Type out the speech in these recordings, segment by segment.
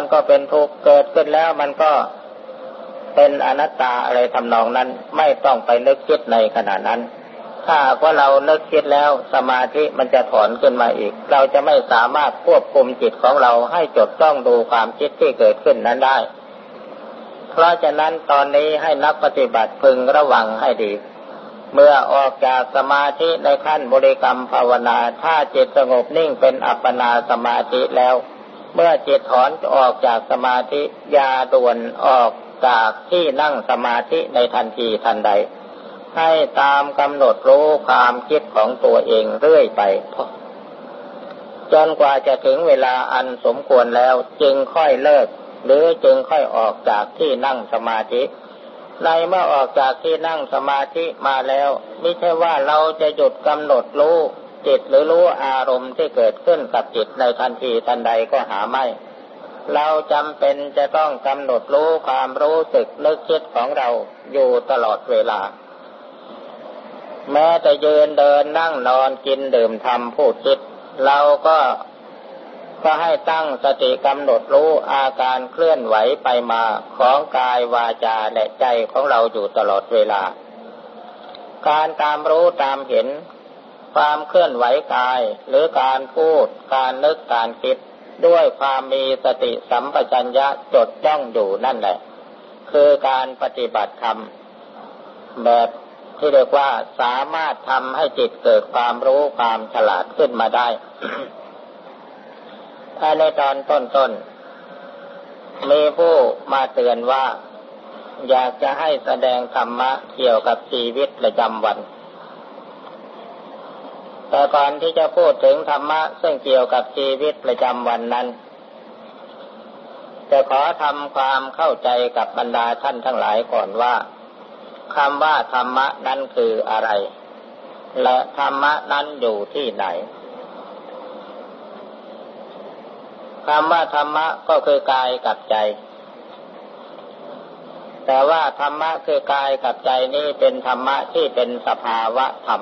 มันก็เป็นทุกข์เกิดขึ้นแล้วมันก็เป็นอนัตตาอะไรทำนองนั้น ไม่ต้องไปนึกคิดในขณะนั้น ถ้าว่าเรานึกคิดแล้วสมาธิมันจะถอนขึ้นมาอีก เราจะไม่สามารถควบคุมจิตของเราให้จดจ้องดูความคิดที่เกิดขึ้นนั้นได้ เพราะฉะนั้นตอนนี้ให้นักปฏิบัติพึงระวังให้ดี เมื่อออกจากสมาธิในขั้นบริกรรมภาวนา ถ้าจิตสงบนิ่งเป็นอัปปนาสมาธิแล้ว เมื่อจิตถอนออกจากสมาธิยาด่วนออกจากที่นั่งสมาธิในทันทีทันใด ให้ตามกำหนดรู้ความคิดของตัวเองเรื่อยไปจนกว่าจะถึงเวลาอันสมควรแล้วจึงค่อยเลิก หรือจึงค่อยออกจากที่นั่งสมาธิ ในเมื่อออกจากที่นั่งสมาธิมาแล้วไม่ใช่ว่าเราจะหยุดกำหนดรู้ จิตหรือรู้อารมณ์ที่เกิดขึ้นกับจิตในทันทีทันใดก็หาไม่ เราจำเป็นจะต้องกำหนดรู้ความรู้สึกนึกคิดของเราอยู่ตลอดเวลา แม้แต่ยืนเดินนั่งนอนกินดื่มทำพูดคิด เราก็ก็ให้ตั้งสติกำหนดรู้อาการเคลื่อนไหวไปมาของกายวาจาและใจของเราอยู่ตลอดเวลา การตามรู้ตามเห็น ความเคลื่อนไหวกายหรือการพูด การนึกการคิด ด้วยความมีสติสัมปชัญญะจดจ้องอยู่นั่นแหละ คือการปฏิบัติธรรม แบบที่เรียกว่าสามารถทำให้จิตเกิดความรู้ความฉลาดขึ้นมาได้ ถ้าในตอนต้นๆ มีผู้มาเตือนว่า อยากจะให้แสดงธรรมะเกี่ยวกับชีวิตประจำวัน แต่ก่อนที่จะพูดถึงธรรมะซึ่งเกี่ยวกับชีวิตประจำวันนั้น จะขอทำความเข้าใจกับบรรดาท่านทั้งหลายก่อนว่าคำว่าธรรมะนั้นคืออะไร และธรรมะนั้นอยู่ที่ไหนคำว่าธรรมะก็คือกายกับใจ แต่ว่าธรรมะคือกายกับใจนี้เป็นธรรมะที่เป็นสภาวะธรรม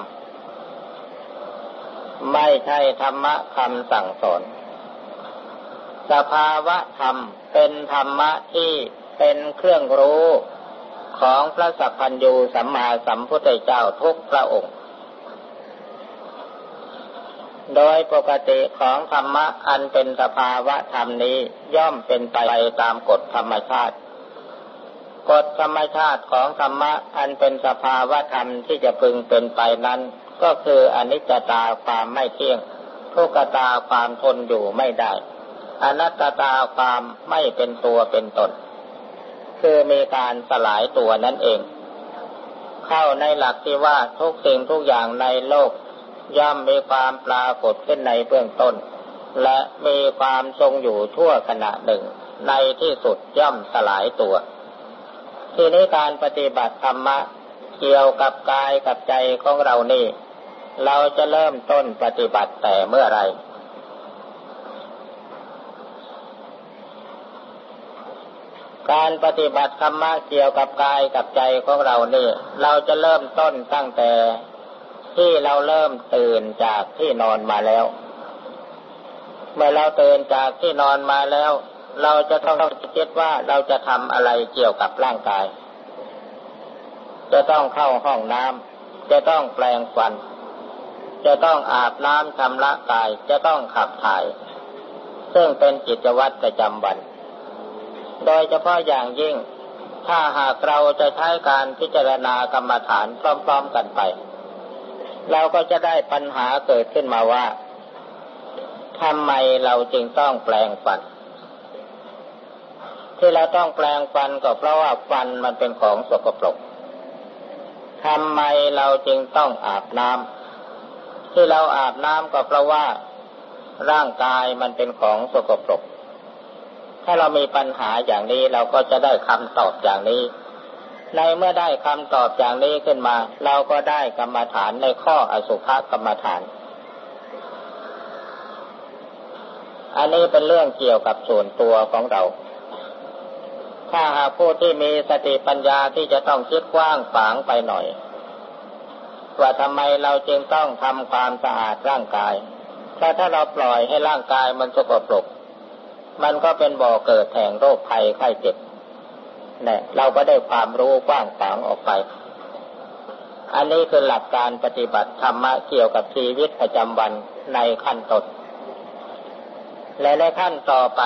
ไม่ใช่ธรรมะคำสั่งสอน สภาวะธรรมเป็นธรรมะที่เป็นเครื่องรู้ของพระสัพพัญญูสัมมาสัมพุทธเจ้าทุกพระองค์ โดยปกติของธรรมะอันเป็นสภาวะธรรมนี้ย่อมเป็นไปตามกฎธรรมชาติ กฎธรรมชาติของธรรมะอันเป็นสภาวะธรรมที่จะพึงเป็นไปนั้น ก็คืออนิจจตาความไม่เที่ยง ทุกตาความทนอยู่ไม่ได้ อนัตตาความไม่เป็นตัวเป็นตน คือมีการสลายตัวนั่นเอง เข้าในหลักที่ว่าทุกสิ่งทุกอย่างในโลก ย่อมมีความปรากฏขึ้นในเบื้องต้น และมีความทรงอยู่ทั่วขณะหนึ่ง ในที่สุดย่อมสลายตัว ทีนี้การปฏิบัติธรรมะเกี่ยวกับกายกับใจของเรานี่ เราจะเริ่มต้นปฏิบัติแต่เมื่อไร การปฏิบัติธรรมะเกี่ยวกับกายกับใจของเรานี่ เราจะเริ่มต้นตั้งแต่ที่เราเริ่มตื่นจากที่นอนมาแล้ว เมื่อเราตื่นจากที่นอนมาแล้ว เราจะต้องคิดว่าเราจะทำอะไรเกี่ยวกับร่างกาย จะต้องเข้าห้องน้ำจะต้องแปลงฟัน จะต้องอาบน้ำชำระกาย จะต้องขับถ่าย ซึ่งเป็นกิจวัตรประจำวัน โดยเฉพาะอย่างยิ่ง ถ้าหากเราจะใช้การพิจารณากรรมฐานพร้อม ๆกันไป เราก็จะได้ปัญหาเกิดขึ้นมาว่าทำไมเราจึงต้องแปลงฟัน ที่เราต้องแปลงฟันก็เพราะว่าฟันมันเป็นของสกปรกทำไมเราจึงต้องอาบน้ำ ที่เราอาบน้ำก็เพราะว่าร่างกายมันเป็นของสกปรก ถ้าเรามีปัญหาอย่างนี้เราก็จะได้คำตอบอย่างนี้ ในเมื่อได้คำตอบอย่างนี้ขึ้นมา เราก็ได้กรรมฐานในข้ออสุภกรรมฐาน อันนี้เป็นเรื่องเกี่ยวกับส่วนตัวของเรา ถ้าหากผู้ที่มีสติปัญญาที่จะต้องคิดกว้างฝางไปหน่อย ว่าทำไมเราจึงต้องทำความสะอาดร่างกายถ้าถ้าเราปล่อยให้ร่างกายมันสกปรก มันก็เป็นบ่อเกิดแห่งโรคภัยไข้เจ็บเนี่ยเราก็ได้ความรู้กว้างขวางออกไป อันนี้คือหลักการปฏิบัติธรรมะเกี่ยวกับชีวิตประจำวันในขั้นต้นและในขั้นต่อไป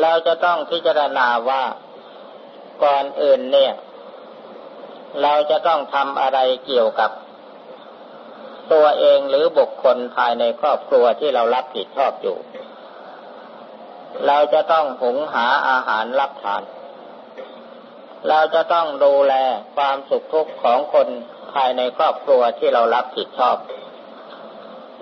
เราจะต้องพิจารณาว่าก่อนอื่นเนี่ย เราจะต้องทำอะไรเกี่ยวกับ ตัวเองหรือบุคคลภายในครอบครัวที่เรารับผิดชอบอยู่ เราจะต้องหุงหาอาหารรับทาน เราจะต้องดูแลความสุขทุกข์ของคนภายในครอบครัวที่เรารับผิดชอบ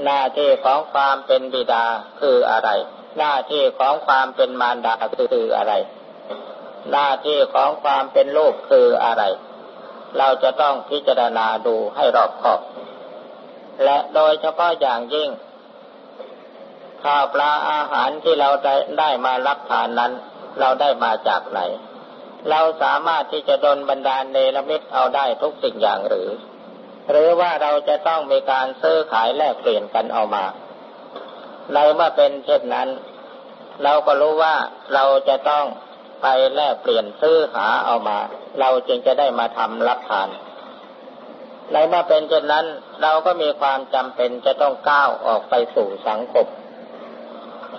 หน้าที่ของความเป็นบิดาคืออะไร หน้าที่ของความเป็นมารดาคืออะไร หน้าที่ของความเป็นลูกคืออะไร เราจะต้องพิจารณาดูให้รอบคอบ และโดยเฉพาะอย่างยิ่ง ข้าวปลาอาหารที่เราได้ได้มารับทานนั้น เราได้มาจากไหน เราสามารถที่จะดนบันดาลเนรมิตเอาได้ทุกสิ่งอย่างหรือ หรือว่าเราจะต้องมีการซื้อขายแลกเปลี่ยนกันเอามาในเมื่อเป็นเช่นนั้น เราก็รู้ว่าเราจะต้องไปแลกเปลี่ยนซื้อหาเอามา เราจึงจะได้มาทำรับทานในเมื่อเป็นเช่นนั้นเราก็มีความจำเป็นจะต้องก้าวออกไปสู่สังคม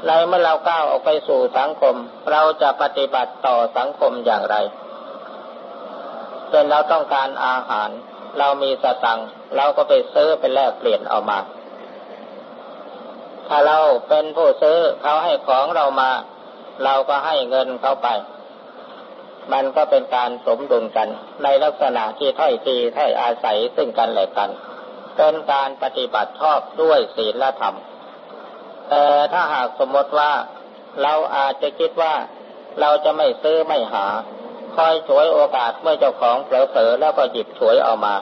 ในเมื่อเราก้าวออกไปสู่สังคม เราจะปฏิบัติต่อสังคมอย่างไรเช่นเราต้องการอาหาร เรามีสตังเราก็ไปซื้อไปแลกเปลี่ยนเอามา ถ้าเราเป็นผู้ซื้อเขาให้ของเรามา เราก็ให้เงินเขาไป มันก็เป็นการสมดุลกัน ในลักษณะที่ถ้อยทีถ้อยอาศัยซึ่งกันและกัน เป็นการปฏิบัติชอบด้วยศีลธรรม แต่ถ้าหากสมมติว่าเราอาจจะคิดว่าเราจะไม่ซื้อไม่หา คอยฉวยโอกาสเมื่อเจ้าของเผลอๆแล้วก็หยิบฉวยเอามา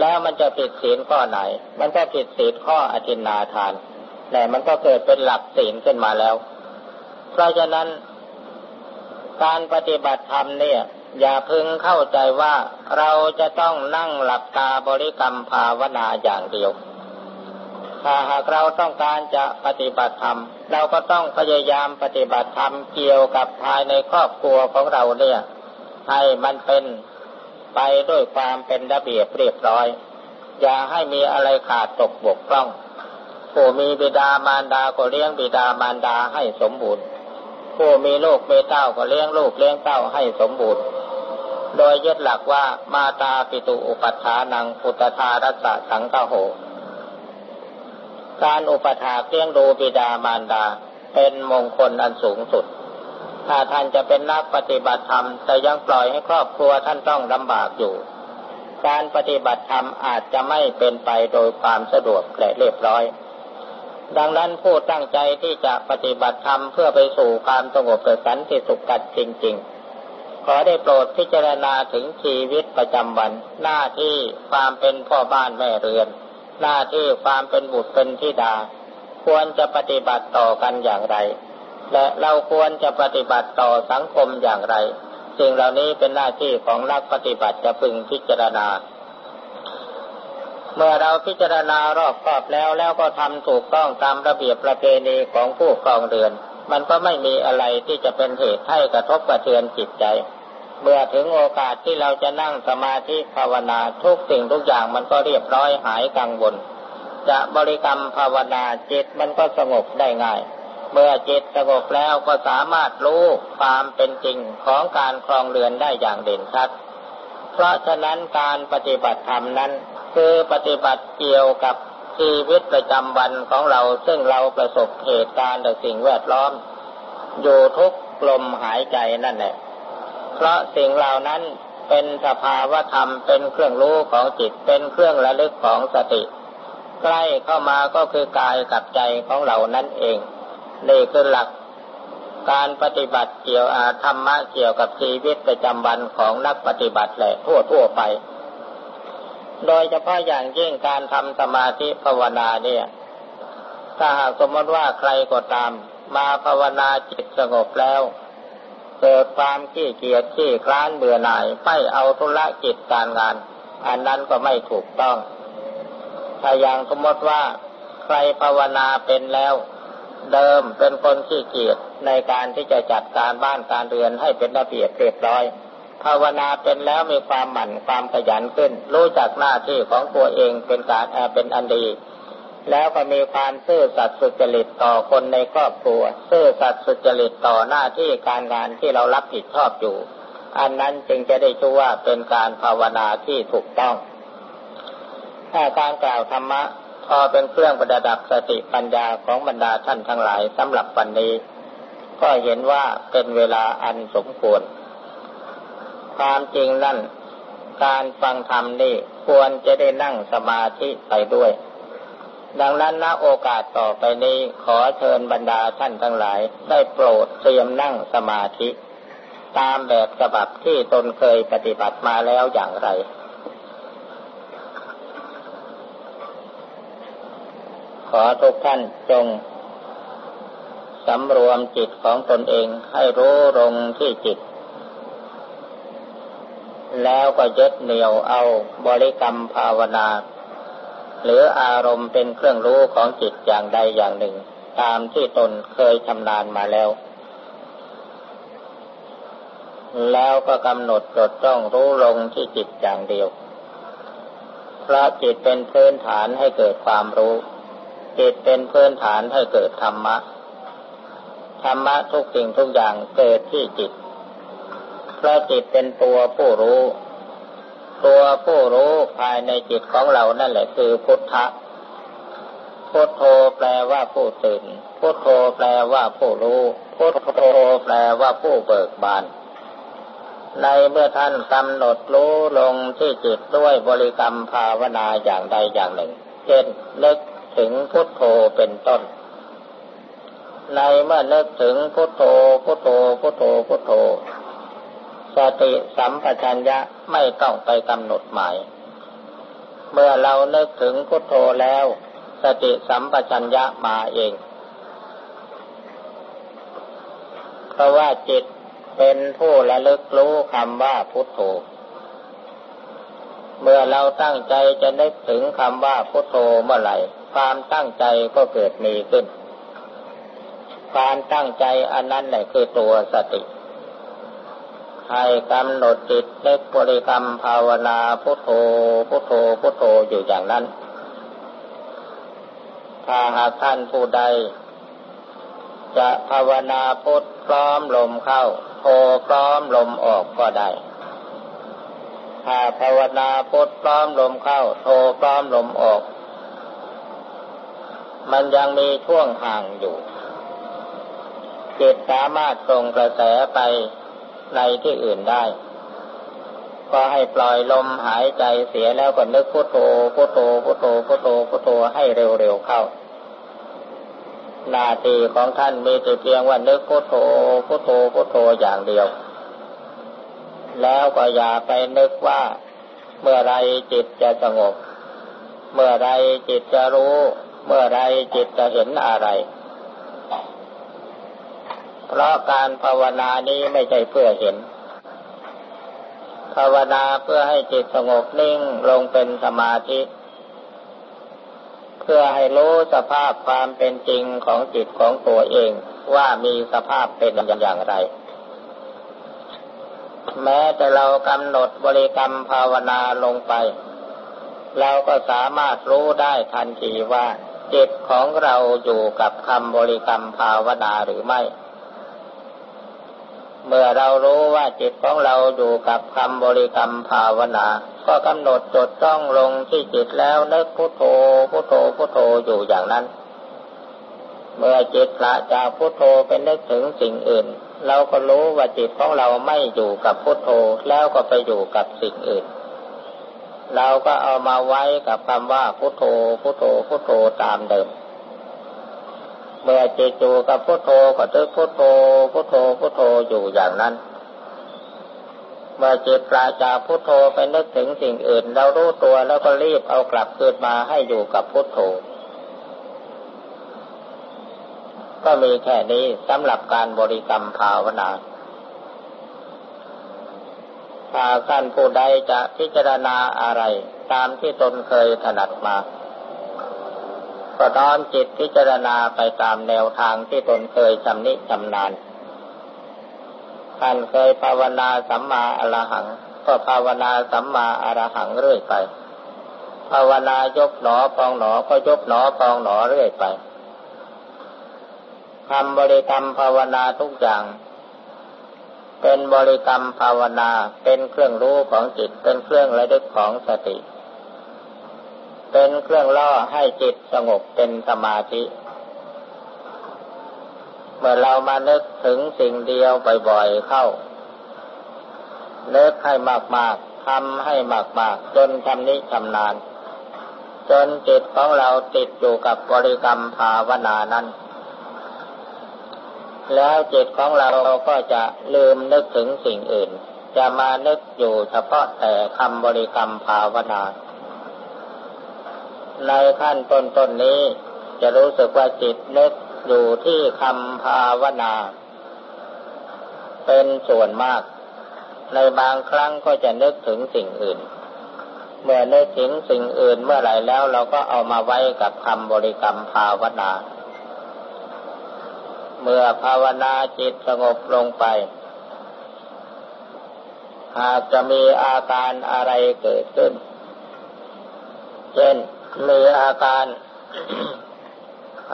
แล้วมันจะผิดศีลข้อไหน มันก็ผิดศีลข้ออธินาทานแต่มันก็เกิดเป็นหลักศีลขึ้นมาแล้ว เพราะฉะนั้น การปฏิบัติธรรมเนี่ย อย่าพึงเข้าใจว่าเราจะต้องนั่งหลับตาบริกรรมภาวนาอย่างเดียว ถ้าหากเราต้องการจะปฏิบัติธรรม เราก็ต้องพยายามปฏิบัติธรรมเกี่ยวกับภายในครอบครัวของเราเนี่ย ให้มันเป็นไปด้วยความเป็นระเบียบเรียบร้อย อย่าให้มีอะไรขาดตกบกพร่องผู้มีบิดามารดาก็เลี้ยงบิดามารดาให้สมบูรณ์ ผู้มีลูกมีเต้าก็เลี้ยงลูกเลี้ยงเต้าให้สมบูรณ์ โดยยึดหลักว่ามาตาปิตุอุปัฏฐานังพุทธทารัสสังฆโห การอุปถาเลี้ยงดูบิดามารดาเป็นมงคลอันสูงสุด ถ้าท่านจะเป็นนักปฏิบัติธรรม แต่ยังปล่อยให้ครอบครัวท่านต้องลำบากอยู่ การปฏิบัติธรรมอาจจะไม่เป็นไปโดยความสะดวกและเรียบร้อย ดังนั้นผู้ตั้งใจที่จะปฏิบัติธรรมเพื่อไปสู่ความสงบสันติสุขกันจริง ๆ ขอได้โปรดพิจารณาถึงชีวิตประจำวัน หน้าที่ความเป็นพ่อบ้านแม่เรือน หน้าที่ความเป็นบุตรเป็นธิดา ควรจะปฏิบัติต่อกันอย่างไร และเราควรจะปฏิบัติต่อสังคมอย่างไรสิ่งเหล่านี้เป็นหน้าที่ของนักปฏิบัติจะพึงพิจารณา เมื่อเราพิจารณารอบครอบแล้วแล้วก็ทำถูกต้องตามระเบียบประเพณีของผู้ครองเรือน มันก็ไม่มีอะไรที่จะเป็นเหตุให้กระทบกระเทือนจิตใจ เมื่อถึงโอกาสที่เราจะนั่งสมาธิภาวนาทุกสิ่งทุกอย่างมันก็เรียบร้อยหายกังวล จะบริกรรมภาวนาจิตมันก็สงบได้ง่าย เมื่อจิตสงบแล้วก็สามารถรู้ความเป็นจริงของการครองเรือนได้อย่างเด่นชัด เพราะฉะนั้นการปฏิบัติธรรมนั้น คือปฏิบัติเกี่ยวกับชีวิตประจำวันของเราซึ่งเราประสบเหตุการณ์และสิ่งแวดล้อม อยู่ทุกลมหายใจนั่นแหละ เพราะสิ่งเหล่านั้นเป็นสภาวะธรรมเป็นเครื่องรู้ของจิตเป็นเครื่องระลึกของสติ ใกล้เข้ามาก็คือกายกับใจของเรานั่นเอง นี่คือหลัก การปฏิบัติเกี่ยวธรรมะเกี่ยวกับชีวิตประจำวันของนักปฏิบัติแหละทั่วทั่วไป โดยเฉพาะอย่างยิ่งการทำสมาธิภาวนาเนี่ย ถ้าหากสมมติว่าใครก็ตาม มาภาวนาจิตสงบแล้ว เกิดความขี้เกียจขี้คลานเบื่อหน่ายไม่เอาธุระจิตการงาน อันนั้นก็ไม่ถูกต้องถ้าอย่างสมมติว่าใครภาวนาเป็นแล้ว เดิมเป็นคนขี้เกียจ ในการที่จะจัดการบ้านการเรือนให้เป็นระเบียบเรียบร้อย ภาวนาเป็นแล้วมีความหมั่นความขยันขึ้น รู้จักหน้าที่ของตัวเองเป็นการแอบเป็นอันดี แล้วก็มีความซื่อสัตย์สุจริตต่อคนในครอบครัว ซื่อสัตย์สุจริตต่อหน้าที่การงานที่เรารับผิดชอบอยู่ อันนั้นจึงจะได้ชื่อว่าเป็นการภาวนาที่ถูกต้องถ้าการกล่าวธรรมะพอเป็นเครื่องประดับสติปัญญาของบรรดาท่านทั้งหลายสำหรับวันนี้ ก็เห็นว่าเป็นเวลาอันสมควร ความจริงนั่น การฟังธรรมนี่ควรจะได้นั่งสมาธิไปด้วย ดังนั้นณโอกาสต่อไปนี้ขอเชิญบรรดาท่านทั้งหลาย ได้โปรดเตรียมนั่งสมาธิ ตามแบบฉบับที่ตนเคยปฏิบัติมาแล้วอย่างไรขอทุกท่านจง สำรวมจิตของตนเองให้รู้ลงที่จิต แล้วก็ยึดเหนี่ยวเอาบริกรรมภาวนา หรืออารมณ์เป็นเครื่องรู้ของจิตอย่างใดอย่างหนึ่ง ตามที่ตนเคยชำนาญมาแล้ว แล้วก็กำหนดจดจ้องรู้ลงที่จิตอย่างเดียวเพราะจิตเป็นพื้นฐานให้เกิดความรู้ จิตเป็นพื้นฐานให้เกิดธรรมะ ธรรมะทุกสิ่งทุกอย่างเกิดที่จิต เพราะจิตเป็นตัวผู้รู้ ตัวผู้รู้ภายในจิตของเรานั่นแหละคือพุทธะ พุทโธแปลว่าผู้ตื่น พุทโธแปลว่าผู้รู้ พุทโธแปลว่าผู้เบิกบานในเมื่อท่านกำหนดรู้ลงที่จิตด้วยบริกรรมภาวนาอย่างใดอย่างหนึ่ง เช่นนึกถึงพุทโธเป็นต้น ในเมื่อนึกถึงพุทโธพุทโธพุทโธพุทโธ สติสัมปชัญญะไม่ต้องไปกำหนดหมาย เมื่อเรานึกถึงพุทโธแล้ว สติสัมปชัญญะมาเอง เพราะว่าจิตเป็นผู้ระลึกรู้คำว่าพุทโธ เมื่อเราตั้งใจจะนึกถึงคำว่าพุทโธเมื่อไหร่ ความตั้งใจก็เกิดมีขึ้น ความตั้งใจอันนั้นแหละคือตัวสติให้กำหนดจิตเล็กบริกรรมภาวนาพุทโธพุทโธพุทโธอยู่อย่างนั้น ถ้าหากท่านผู้ใด จะภาวนาพุทพร้อมลมเข้าโธพร้อมลมออกก็ได้ ถ้าภาวนาพุทพร้อมลมเข้าโทพร้อมลมออก มันยังมีช่วงห่างอยู่ จิตสามารถส่งกระแสไปในที่อื่นได้ ก็ให้ปล่อยลมหายใจเสียแล้วก็นึกพุทโธพุทโธพุทโธพุทโธพุทโธให้เร็วๆเข้า หน้าที่ของท่านมีแต่เพียงว่านึกพุทโธพุทโธพุทโธอย่างเดียว แล้วก็อย่าไปนึกว่า เมื่อไรจิตจะสงบ เมื่อไรจิตจะรู้ เมื่อไรจิตจะเห็นอะไร เพราะการภาวนานี้ไม่ใช่เพื่อเห็น ภาวนาเพื่อให้จิตสงบนิ่งลงเป็นสมาธิ เพื่อให้รู้สภาพความเป็นจริงของจิตของตัวเองว่ามีสภาพเป็นอย่างไร แม้แต่เรากำหนดบริกรรมภาวนาลงไป เราก็สามารถรู้ได้ทันทีว่าจิตของเราอยู่กับคำบริกรรมภาวนาหรือไม่ เมื่อเรารู้ว่าจิตของเราอยู่กับคำบริกรรมภาวนา ก็กำหนดจดจ้องลงที่จิตแล้วนึกพุโทโธพุโทโธพุโทโธอยู่อย่างนั้น เมื่อจิตละจากพุโทโธเป็นนึกถึงสิ่งอื่น เราก็รู้ว่าจิตของเราไม่อยู่กับพุทโธแล้วก็ไปอยู่กับสิ่งอื่น เราก็เอามาไว้กับคำว่าพุทโธพุทโธพุทโธตามเดิม เมื่อจิตอยู่กับพุทโธก็ตึกพุทโธพุทโธพุทโธอยู่อย่างนั้น เมื่อจิตปราจากพุทโธไปนึกถึงสิ่งอื่น เรารู้ตัวแล้วก็รีบเอากลับคืนมาให้อยู่กับพุทโธ ก็มีแค่นี้สำหรับการบริกรรมภาวนาถ้าท่านผู้ใดจะพิจารณาอะไร ตามที่ตนเคยถนัดมา ก็น้อมจิตพิจารณาไปตามแนวทางที่ตนเคยชำนิชำนาญท่านเคยภาวนาสัมมาอรหัง ก็ภาวนาสัมมาอรหังเรื่อยไป ภาวนายกหนอปองหนอก็ยกหนอปองหนอเรื่อยไปทำบริกรรมภาวนาทุกอย่าง เป็นบริกรรมภาวนาเป็นเครื่องรู้ของจิตเป็นเครื่องระลึกของสติ เป็นเครื่องล่อให้จิตสงบเป็นสมาธิ เมื่อเรามานึกถึงสิ่งเดียวบ่อยๆเข้าเลิกให้มากๆทำให้มากๆจนชำนิชำนาญจนจิตของเราติดอยู่กับบริกรรมภาวนานั้น แล้วจิตของเราก็จะลืมนึกถึงสิ่งอื่น จะมานึกอยู่เฉพาะแต่คำบริกรรมภาวนา ในขั้นต้นต้นนี้ จะรู้สึกว่าจิตนึกอยู่ที่คำภาวนา เป็นส่วนมาก ในบางครั้งก็จะนึกถึงสิ่งอื่น เมื่อนึกถึงสิ่งอื่นเมื่อไหร่แล้วเราก็เอามาไว้กับคำบริกรรมภาวนา เมื่อภาวนาจิตสงบลงไปหากจะมีอาการอะไรเกิดขึ้น เช่น มีอาการ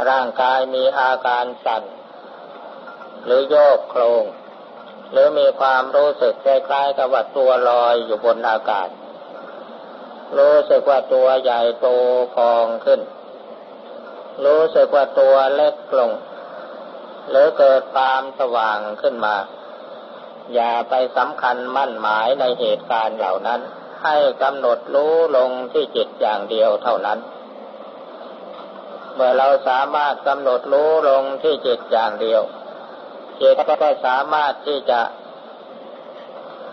ร่างกายมีอาการสั่น หรือโยกโครง หรือมีความรู้สึกคล้ายๆกับว่าตัวลอยอยู่บนอากาศ รู้สึกว่าตัวใหญ่โตพองขึ้น รู้สึกว่าตัวเล็กลง หรือเกิดความสว่างขึ้นมา อย่าไปสำคัญมั่นหมายในเหตุการณ์เหล่านั้น ให้กำหนดรู้ลงที่จิตอย่างเดียวเท่านั้น เมื่อเราสามารถกำหนดรู้ลงที่จิตอย่างเดียว จิตก็สามารถที่จะ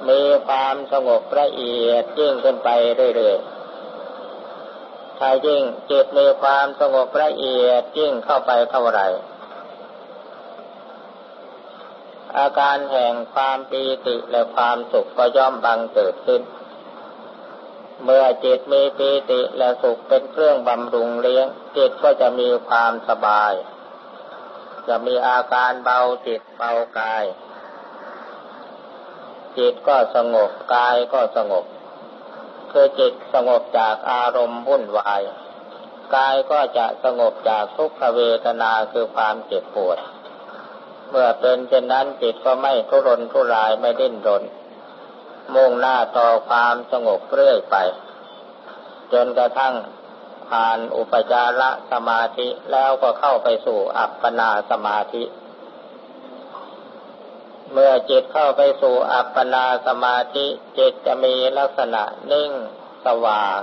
มีความสงบละเอียดยิ่งขึ้นไปเรื่อยๆถ้ายิ่งจิตมีความสงบละเอียดยิ่งเข้าไปเท่าไหร่อาการแห่งความปีติและความสุขก็ย่อมบังเกิดขึ้น เมื่อจิตมีปีติและสุขเป็นเครื่องบำรุงเลี้ยง จิตก็จะมีความสบาย จะมีอาการเบาจิตเบากาย จิตก็สงบกายก็สงบ คือจิตสงบจากอารมณ์วุ่นวาย กายก็จะสงบจากทุกขเวทนาคือความเจ็บปวด เมื่อเป็นเช่นนั้นจิตก็ไม่ทุรนทุรายไม่ดิ้นรน มุ่งหน้าต่อความสงบเรื่อยไป จนกระทั่งผ่านอุปจารสมาธิแล้วก็เข้าไปสู่อัปปนาสมาธิ เมื่อจิตเข้าไปสู่อัปปนาสมาธิจิตจะมีลักษณะนิ่งสว่าง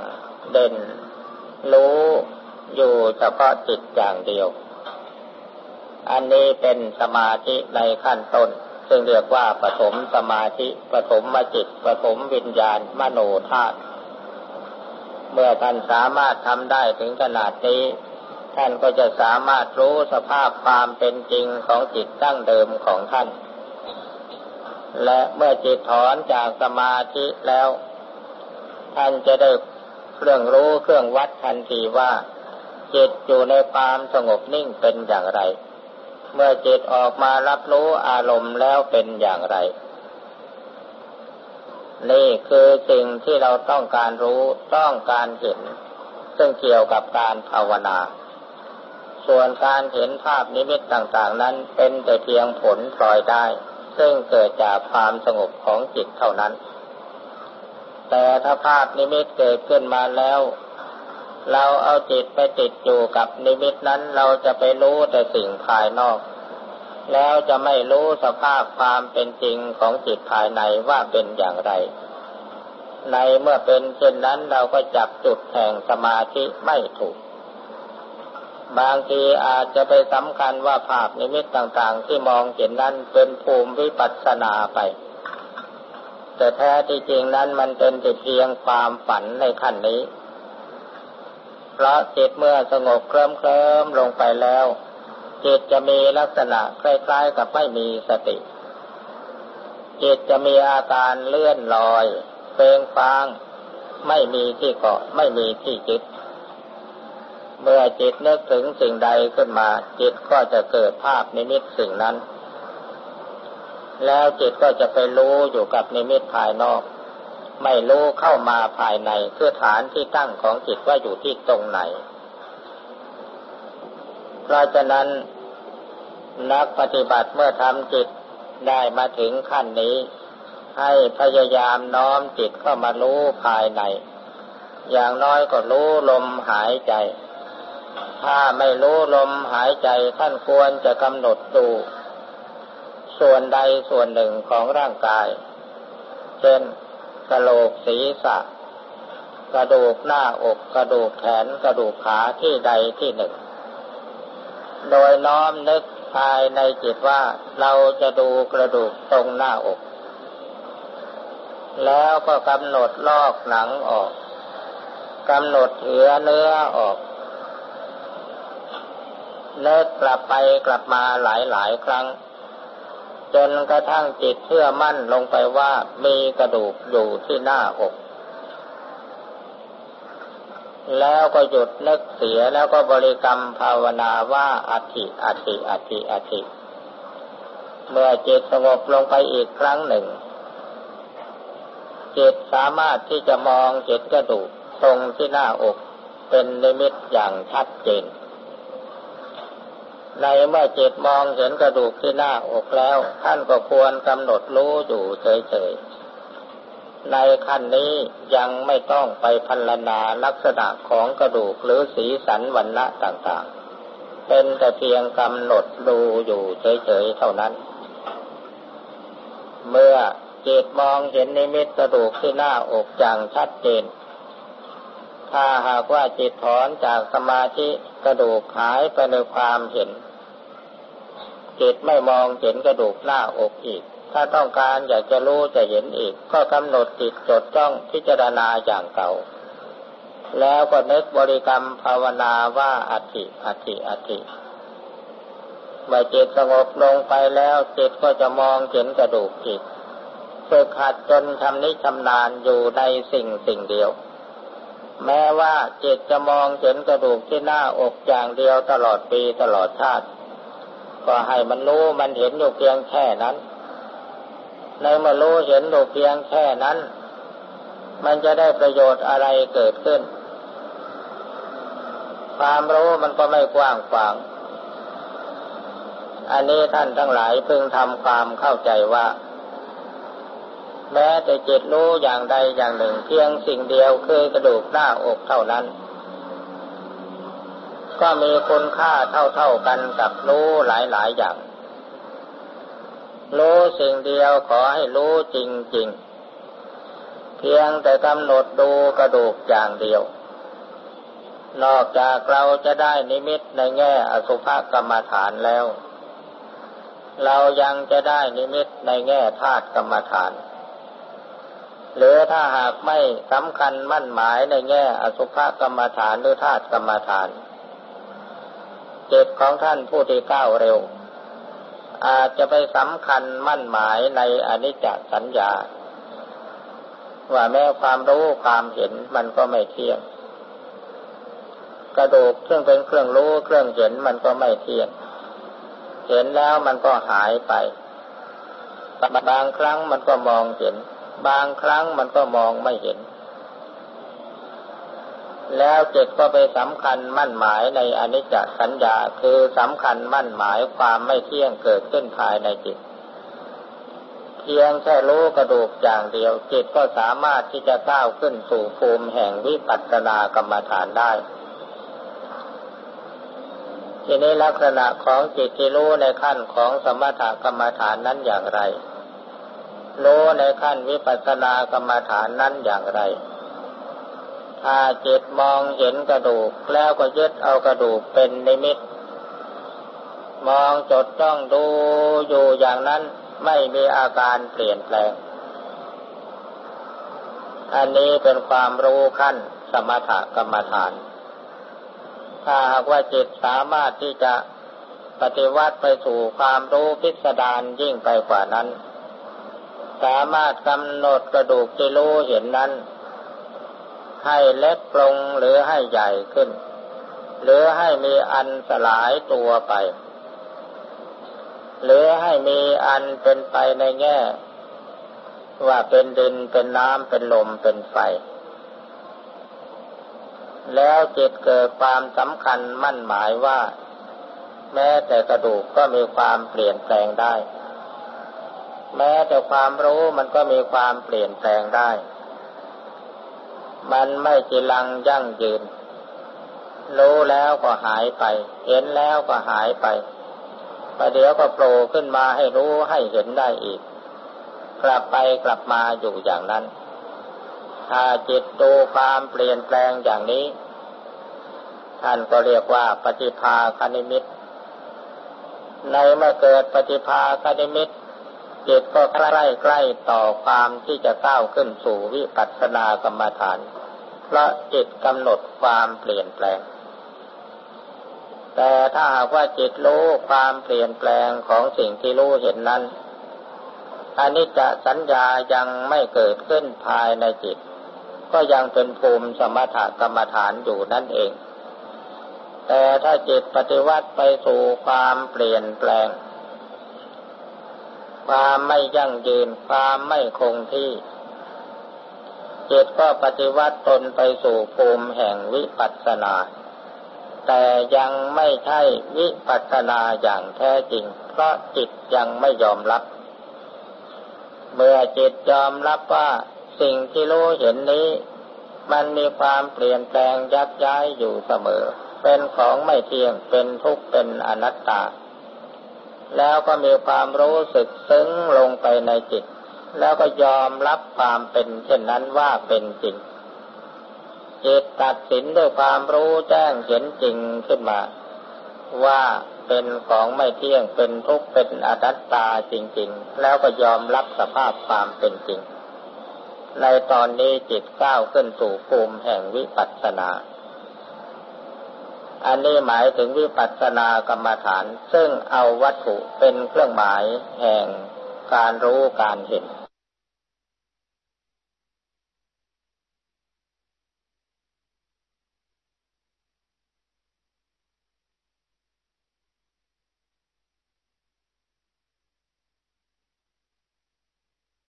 เด่น รู้อยู่เฉพาะจิตอย่างเดียว อันนี้เป็นสมาธิในขั้นต้น ซึ่งเรียกว่าปฐมสมาธิปฐมมจิตปฐมวิญญาณ มโนธาตุเมื่อท่านสามารถทำได้ถึงขนาดนี้ ท่านก็จะสามารถรู้สภาพความเป็นจริงของจิตตั้งเดิมของท่าน และเมื่อจิตถอนจากสมาธิแล้ว ท่านจะได้เครื่องรู้เครื่องวัดทันทีว่า จิตอยู่ในความสงบนิ่งเป็นอย่างไร เมื่อจิตออกมารับรู้อารมณ์แล้วเป็นอย่างไร นี่คือสิ่งที่เราต้องการรู้ต้องการเห็น ซึ่งเกี่ยวกับการภาวนา ส่วนการเห็นภาพนิมิตต่างๆ นั้นเป็นแต่เพียงผลพลอยได้ ซึ่งเกิดจากความสงบของจิตเท่านั้น แต่ถ้าภาพนิมิตเกิดขึ้นมาแล้ว เราเอาจิตไปติดอยู่กับนิมิตนั้นเราจะไปรู้แต่สิ่งภายนอก แล้วจะไม่รู้สภาพความเป็นจริงของจิตภายในว่าเป็นอย่างไร ในเมื่อเป็นเช่นนั้นเราก็จับจุดแห่งสมาธิไม่ถูก บางทีอาจจะไปสำคัญว่าภาพนิมิตต่างๆ ที่มองเห็นนั้นเป็นภูมิวิปัสสนาไปแต่แท้ที่จริงนั้นมันเป็นแต่เพียงความฝันในขั้นนี้ เพราะจิตเมื่อสงบเคลิ้มเคลิ้มลงไปแล้ว จิตจะมีลักษณะคล้ายๆกับไม่มีสติ จิตจะมีอาการเลื่อนลอยเฟงฟาง ไม่มีที่เกาะไม่มีที่จิต เมื่อจิตนึกถึงสิ่งใดขึ้นมา จิตก็จะเกิดภาพนิมิตสิ่งนั้น แล้วจิตก็จะไปรู้อยู่กับนิมิตภายนอก ไม่รู้เข้ามาภายในคือฐานที่ตั้งของจิตว่าอยู่ที่ตรงไหน เพราะฉะนั้น นักปฏิบัติเมื่อทำจิตได้มาถึงขั้นนี้ ให้พยายามน้อมจิตเข้ามารู้ภายใน อย่างน้อยก็รู้ลมหายใจ ถ้าไม่รู้ลมหายใจท่านควรจะกำหนดดูส่วนใดส่วนหนึ่งของร่างกาย เช่น กระโหลกศีรษะ กระดูกหน้าอกกระดูกแขนกระดูกขาที่ใดที่หนึ่ง โดยน้อมนึกภายในจิตว่าเราจะดูกระดูกตรงหน้าอก แล้วก็กำหนดลอกหนังออกกำหนดเหือเนื้อออก เลิกกลับไปกลับมาหลายหลายครั้ง จนกระทั่งจิตเชื่อมั่นลงไปว่ามีกระดูกอยู่ที่หน้าอกแล้วก็หยุดนึกเสียแล้วก็บริกรรมภาวนาว่าอัติอัติอัติอัติเมื่อจิตสงบลงไปอีกครั้งหนึ่ง จิตสามารถที่จะมองเห็นกระดูกตรงที่หน้าอกเป็นนิมิตอย่างชัดเจน ในเมื่อจิตมองเห็นกระดูกที่หน้าอกแล้ว ท่านก็ควรกำหนดรู้อยู่เฉยๆ ในขั้นนี้ยังไม่ต้องไปพันลนาลักษณะของกระดูกหรือสีสันวันณะต่างๆ เป็นแต่เพียงกำหนดดูอยู่เฉยๆ เท่านั้น เมื่อจิตมองเห็นนิมิตกระดูกที่หน้าอกอย่างชัดเจนถ้าหากว่าจิตถอนจากสมาธิกระดูกหายไปในความเห็น จิตไม่มองเห็นกระดูกหน้าอกอีก ถ้าต้องการอยากจะรู้จะเห็นอีก ก็กำหนดจิตจดจ้องพิจารณาอย่างเก่า แล้วก็นึกบริกรรมภาวนาว่าอัติอัติอัติเมื่อจิตสงบลงไปแล้วจิตก็จะมองเห็นกระดูกอีกฝึกหัดจนทำนิชำนาญอยู่ในสิ่งสิ่งเดียวแม้ว่าจิตจะมองเห็นกระดูกที่หน้าอกอย่างเดียวตลอดปีตลอดชาติ ก็ให้มันรู้มันเห็นอยู่เพียงแค่นั้น ในเมื่อรู้เห็นอยู่เพียงแค่นั้น มันจะได้ประโยชน์อะไรเกิดขึ้น ความรู้มันก็ไม่กว้างขวาง อันนี้ท่านทั้งหลายพึงทำความเข้าใจว่า แม้แต่จิตรู้อย่างใดอย่างหนึ่ง เพียงสิ่งเดียวคือกระดูกหน้าอกเท่านั้น ก็มีคุณค่าเท่าๆกันกับรู้หลาย ๆ อย่าง รู้สิ่งเดียวขอให้รู้จริง ๆ เพียงแต่กำหนดดูกระดูกอย่างเดียว นอกจากเราจะได้นิมิตในแง่อสุภกรรมฐานแล้ว เรายังจะได้นิมิตในแง่ธาตุกรรมฐานหรือถ้าหากไม่สำคัญมั่นหมายในแง่อสุภกรรมฐานหรือธาตุกรรมฐาน จิตของท่านผู้ที่ก้าวเร็ว อาจจะไปสำคัญมั่นหมายในอนิจจสัญญา ว่าแม้ความรู้ความเห็นมันก็ไม่เที่ยง กระดูกเครื่องเป็นเครื่องรู้เครื่องเห็นมันก็ไม่เที่ยง เห็นแล้วมันก็หายไปบางครั้งมันก็มองเห็น บางครั้งมันก็มองไม่เห็น แล้วจิตก็ไปสำคัญมั่นหมายในอนิจจสัญญาคือสำคัญมั่นหมายความไม่เที่ยงเกิดขึ้นภายในจิต เพียงแค่รู้กระดูกอย่างเดียว จิตก็สามารถที่จะก้าวขึ้นสู่ภูมิแห่งวิปัสสนากรรมฐานได้ ทีนี้ลักษณะของจิตที่รู้ในขั้นของสมถกรรมฐานนั้นอย่างไรรู้ในขั้นวิปัสสนากรรมฐานนั้นอย่างไร ถ้าจิตมองเห็นกระดูก แล้วก็ยึดเอากระดูกเป็นนิมิต มองจดจ้องดูอยู่อย่างนั้นไม่มีอาการเปลี่ยนแปลง อันนี้เป็นความรู้ขั้นสมถกรรมฐาน ถ้าหากว่าจิตสามารถที่จะปฏิวัติไปสู่ความรู้พิสดารยิ่งไปกว่านั้น สามารถกำหนดกระดูกที่รู้เห็นนั้น ให้เล็กลงหรือให้ใหญ่ขึ้น หรือให้มีอันสลายตัวไป หรือให้มีอันเป็นไปในแง่ ว่าเป็นดินเป็นน้ำเป็นลมเป็นไฟ แล้วจิตเกิดความสำคัญมั่นหมายว่า แม้แต่กระดูกก็มีความเปลี่ยนแปลงได้ แม้แต่ความรู้มันก็มีความเปลี่ยนแปลงได้ มันไม่จีรังยั่งยืน รู้แล้วก็หายไป เห็นแล้วก็หายไปประเดี๋ยวก็โผล่ขึ้นมาให้รู้ให้เห็นได้อีก กลับไปกลับมาอยู่อย่างนั้น ถ้าจิตดูความเปลี่ยนแปลงอย่างนี้ ท่านก็เรียกว่าปฏิภาคณิมิตในเมื่อเกิดปฏิภาคณิมิต จิตก็ใกล้ใกล้ต่อความที่จะก้าวขึ้นสู่วิปัสสนากรรมฐาน เพราะจิตกำหนดความเปลี่ยนแปลง แต่ถ้าหากว่าจิตรู้ความเปลี่ยนแปลงของสิ่งที่รู้เห็นนั้นอันนี้จะสัญญายังไม่เกิดขึ้นภายในจิต ก็ยังเป็นภูมิสมถกรรมฐานอยู่นั่นเอง แต่ถ้าจิตปฏิวัติไปสู่ความเปลี่ยนแปลง ความไม่ยั่งยืน ความไม่คงที่จิตก็ปฏิวัติตนไปสู่ภูมิแห่งวิปัสสนา แต่ยังไม่ใช่วิปัสสนาอย่างแท้จริง เพราะจิตยังไม่ยอมรับ เมื่อจิตยอมรับว่าสิ่งที่รู้เห็นนี้ มันมีความเปลี่ยนแปลงยักย้ายอยู่เสมอ เป็นของไม่เที่ยงเป็นทุกข์เป็นอนัตตา แล้วก็มีความรู้สึกซึ้งลงไปในจิต แล้วก็ยอมรับความเป็นเช่นนั้นว่าเป็นจริงจิตตัดสินด้วยความรู้แจ้งเห็นจริงขึ้นมา ว่าเป็นของไม่เที่ยงเป็นทุกข์เป็นอนัตตาจริง ๆ แล้วก็ยอมรับสภาพความเป็นจริง ในตอนนี้จิตก้าวขึ้นสู่ภูมิแห่งวิปัสสนา อันนี้หมายถึงวิปัสสนากรรมฐาน ซึ่งเอาวัตถุเป็นเครื่องหมายแห่งการรู้การเห็น